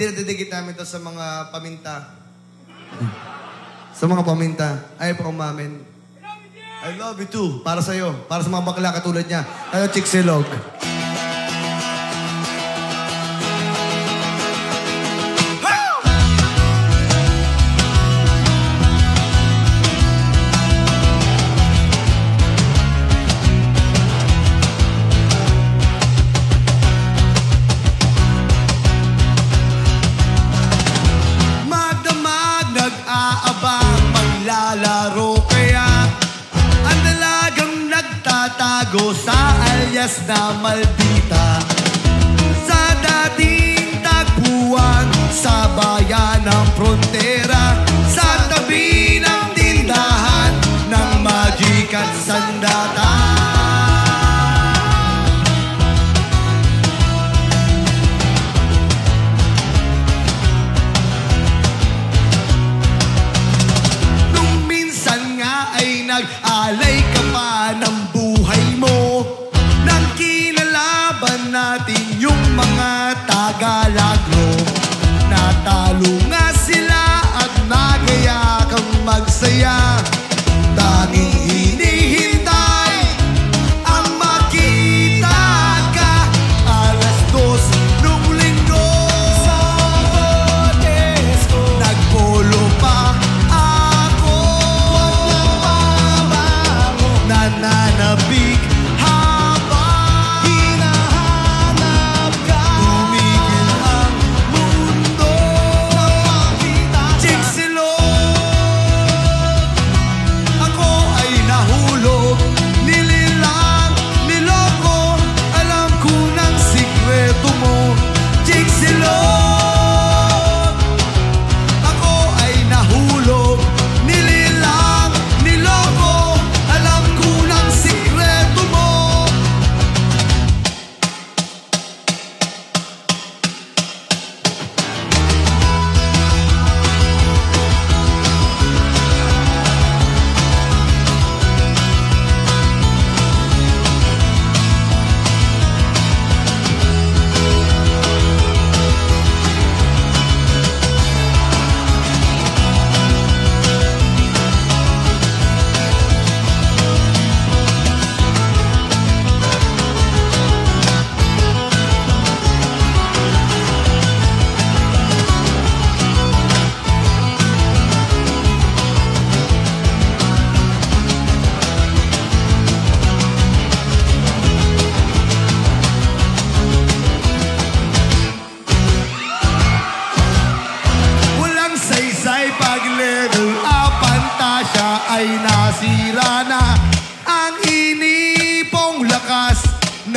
dinadidikit namin to sa mga paminta. Sa mga paminta. Ayaw pa umamin. I love you too. Para sa'yo. Para sa mga bakla katulad niya. Ano, Chicxilog. Alias na maldita. Sa dating tagpuan sa bayan ng frontera Sa tabi ng tindahan ng magic at sandata. Nung minsan nga ay nag-alay ka pa ng buhay girl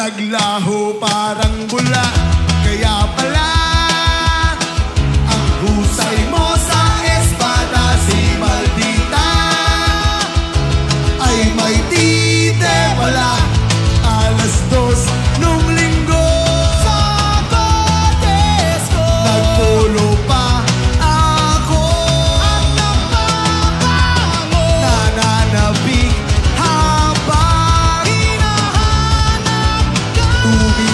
naglaho parang ka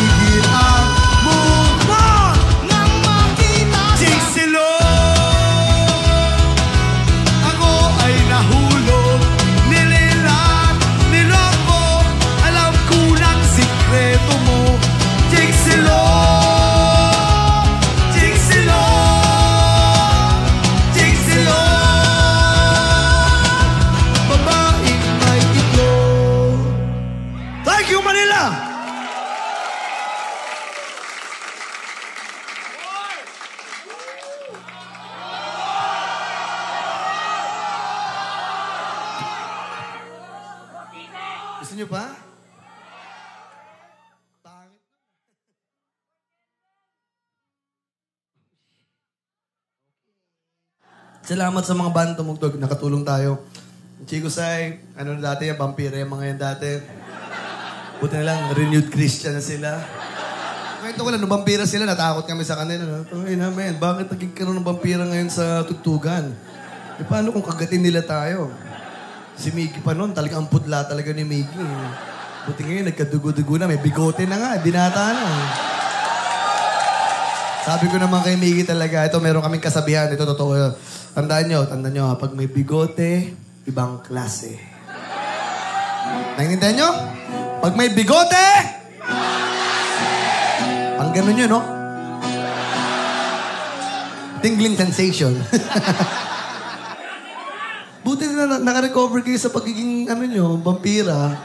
Pa? Pangit. Salamat sa mga band tumugtog. Nakatulong tayo. Chico Sai, ano na dati, vampire mga yan dati. Buti na lang, renewed Christian na sila. Kwento ko lang, nung vampira sila, natakot kami sa kanila. No? Tungay namin, bakit naging karoon ng vampira ngayon sa tugtugan? E paano kung kagatin nila tayo? Si Miggy pa noon, talagang ang putla talaga ni Miggy. Buti ngayon, nagkadugo-dugo na. May bigote na nga, binata na. Sabi ko naman kay Miggy talaga, ito meron kaming kasabihan, ito totoo. Tandaan nyo, tandaan nyo, pag may bigote, ibang klase. Naintindihan nyo? Pag may bigote, ang ganun yun, no? Tingling sensation. Buti na, na naka-recover kayo sa pagiging, ano nyo, vampira.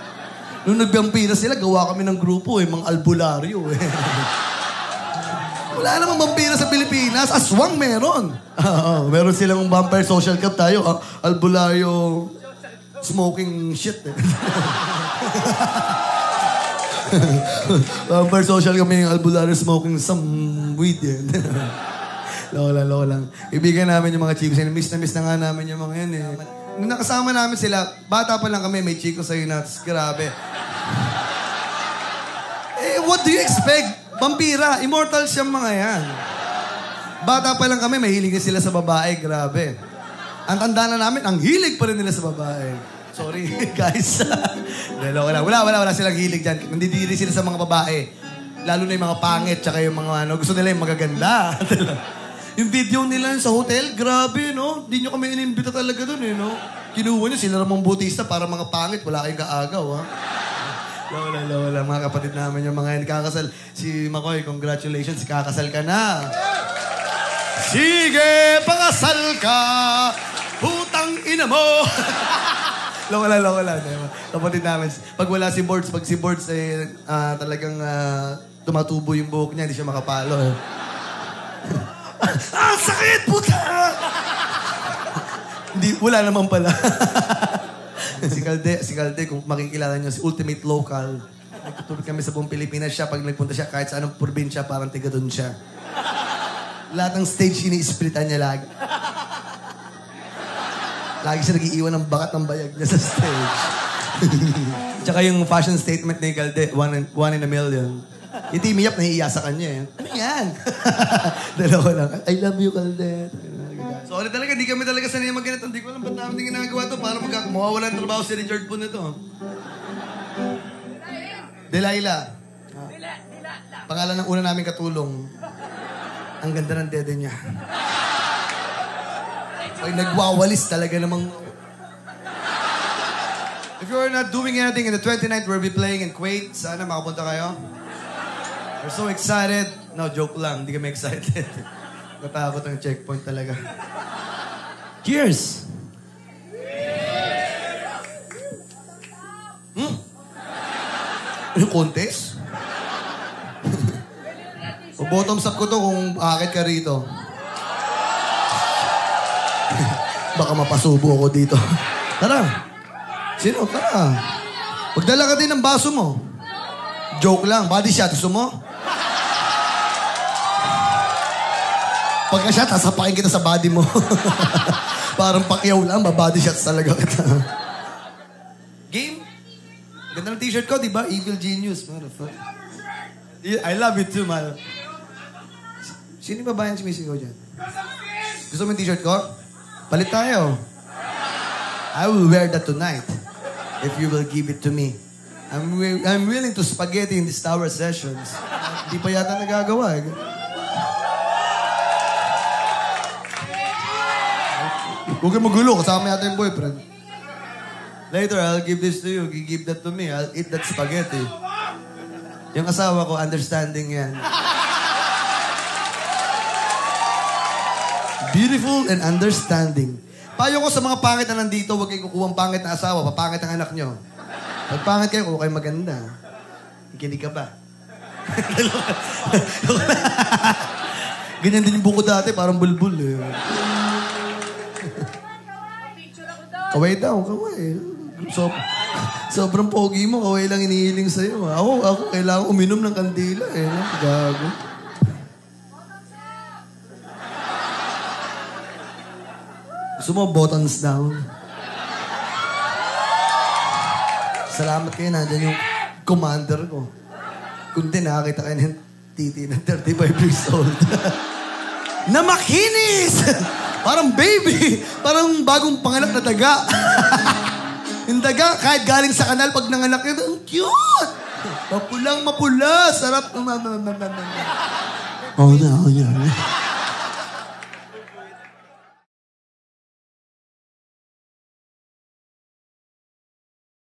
Nung nagvampira sila, gawa kami ng grupo eh, mga albularyo eh. Wala namang vampira sa Pilipinas. Aswang meron. Oo, meron silang vampire social club tayo. ah, albularyo smoking shit eh. vampire social kami ng albularyo smoking some weed eh. loko lang, loko namin yung mga chicos. Miss na miss na nga namin yung mga yan eh. Nung nakasama namin sila, bata pa lang kami, may chicos sa'yo na, grabe. Eh, what do you expect? Vampira, immortal siyang mga yan. Bata pa lang kami, mahilig na sila sa babae, grabe. Ang tanda na namin, ang hilig pa rin nila sa babae. Sorry, guys. Dalawa wala, wala, wala, wala silang hilig dyan. Nandidiri sila sa mga babae. Lalo na yung mga pangit, tsaka yung mga ano, gusto nila yung magaganda. yung video nila sa hotel, grabe, no? Hindi nyo kami inimbita talaga dun, eh, no? Kinuha nyo sila Ramon Bautista para mga pangit, wala kayong kaagaw, ha? Lola, lola, mga kapatid namin yung mga yan kakasal. Si Makoy, congratulations, kakasal ka na. Sige, pakasal ka, putang ina mo. Lola, lola, kapatid namin. Pag wala si Boards, pag si Boards eh, ah, talagang ah, tumatubo yung buhok niya, hindi siya makapalo. Eh. ah, sakit, puta! Hindi, wala naman pala. si Calde, si Calde, kung makikilala niyo, si Ultimate Local. Nagtutulog kami sa buong Pilipinas siya. Pag nagpunta siya, kahit sa anong probinsya, parang tiga doon siya. Lahat ng stage, ini-splitan niya lagi. Lagi siya nag-iiwan ng bakat ng bayag niya sa stage. Tsaka yung fashion statement ni Calde, one in, one in a million. Yung Timmy Yap, nahiiya sa kanya eh. Ano yan? Dalawa lang. I love you, Calde. Sorry talaga, di kami talaga sanay mag ganito. Hindi ko alam ba't namin ginagawa to para mag mawawala ng trabaho si Richard po nito. Delilah. Ah. Pangalan ng una namin katulong. Ang ganda ng dede niya. Pag nagwawalis talaga namang... If you're not doing anything in the 29th, we'll be playing in Kuwait. Sana makapunta kayo. We're so excited. No, joke lang. Hindi kami excited. Natakot ang checkpoint talaga. Cheers! Hmm? Ano, contest? o bottoms up ko to kung akit ka rito. Baka mapasubo ako dito. Tara. Sino? Tara. Magdala ka din ng baso mo. Joke lang. Body shot. Gusto mo? Pagka shot, sasapakin kita sa body mo. Parang pakyaw lang, babody shots talaga kita. Game? Ganda ng t-shirt ko, di ba? Evil Genius. Motherfucker. Yeah, I love it too, man. Sino ba ba yung sumisigaw dyan? Gusto mo yung t-shirt ko? Palit tayo. I will wear that tonight if you will give it to me. I'm, I'm willing to spaghetti in these tower sessions. Hindi pa yata nagagawa. Eh. Huwag kang magulo, kasama yata yung boyfriend. Later, I'll give this to you. You give that to me. I'll eat that spaghetti. Yung asawa ko, understanding yan. Beautiful and understanding. Payo ko sa mga pangit na nandito, huwag kayong kukuha pangit na asawa, papangit ang anak nyo. Pag pangit kayo, kuha kayo maganda. Kinig ka ba? Ganyan din yung buko dati, parang bulbul eh. Kaway daw, kaway. So, sobrang pogi mo, kaway lang inihiling sa'yo. Ako, ako, kailangan uminom ng kandila eh. no? Gago. Gusto mo, buttons down. Salamat kayo, nandyan yung commander ko. Kundi nakakita kayo ng titi ng 35 years old. na makinis! Parang baby. Parang bagong panganak na daga. yung daga, kahit galing sa kanal, pag nanganak yun, ang cute! Mapulang mapula. Sarap. Oh, no, oh, no.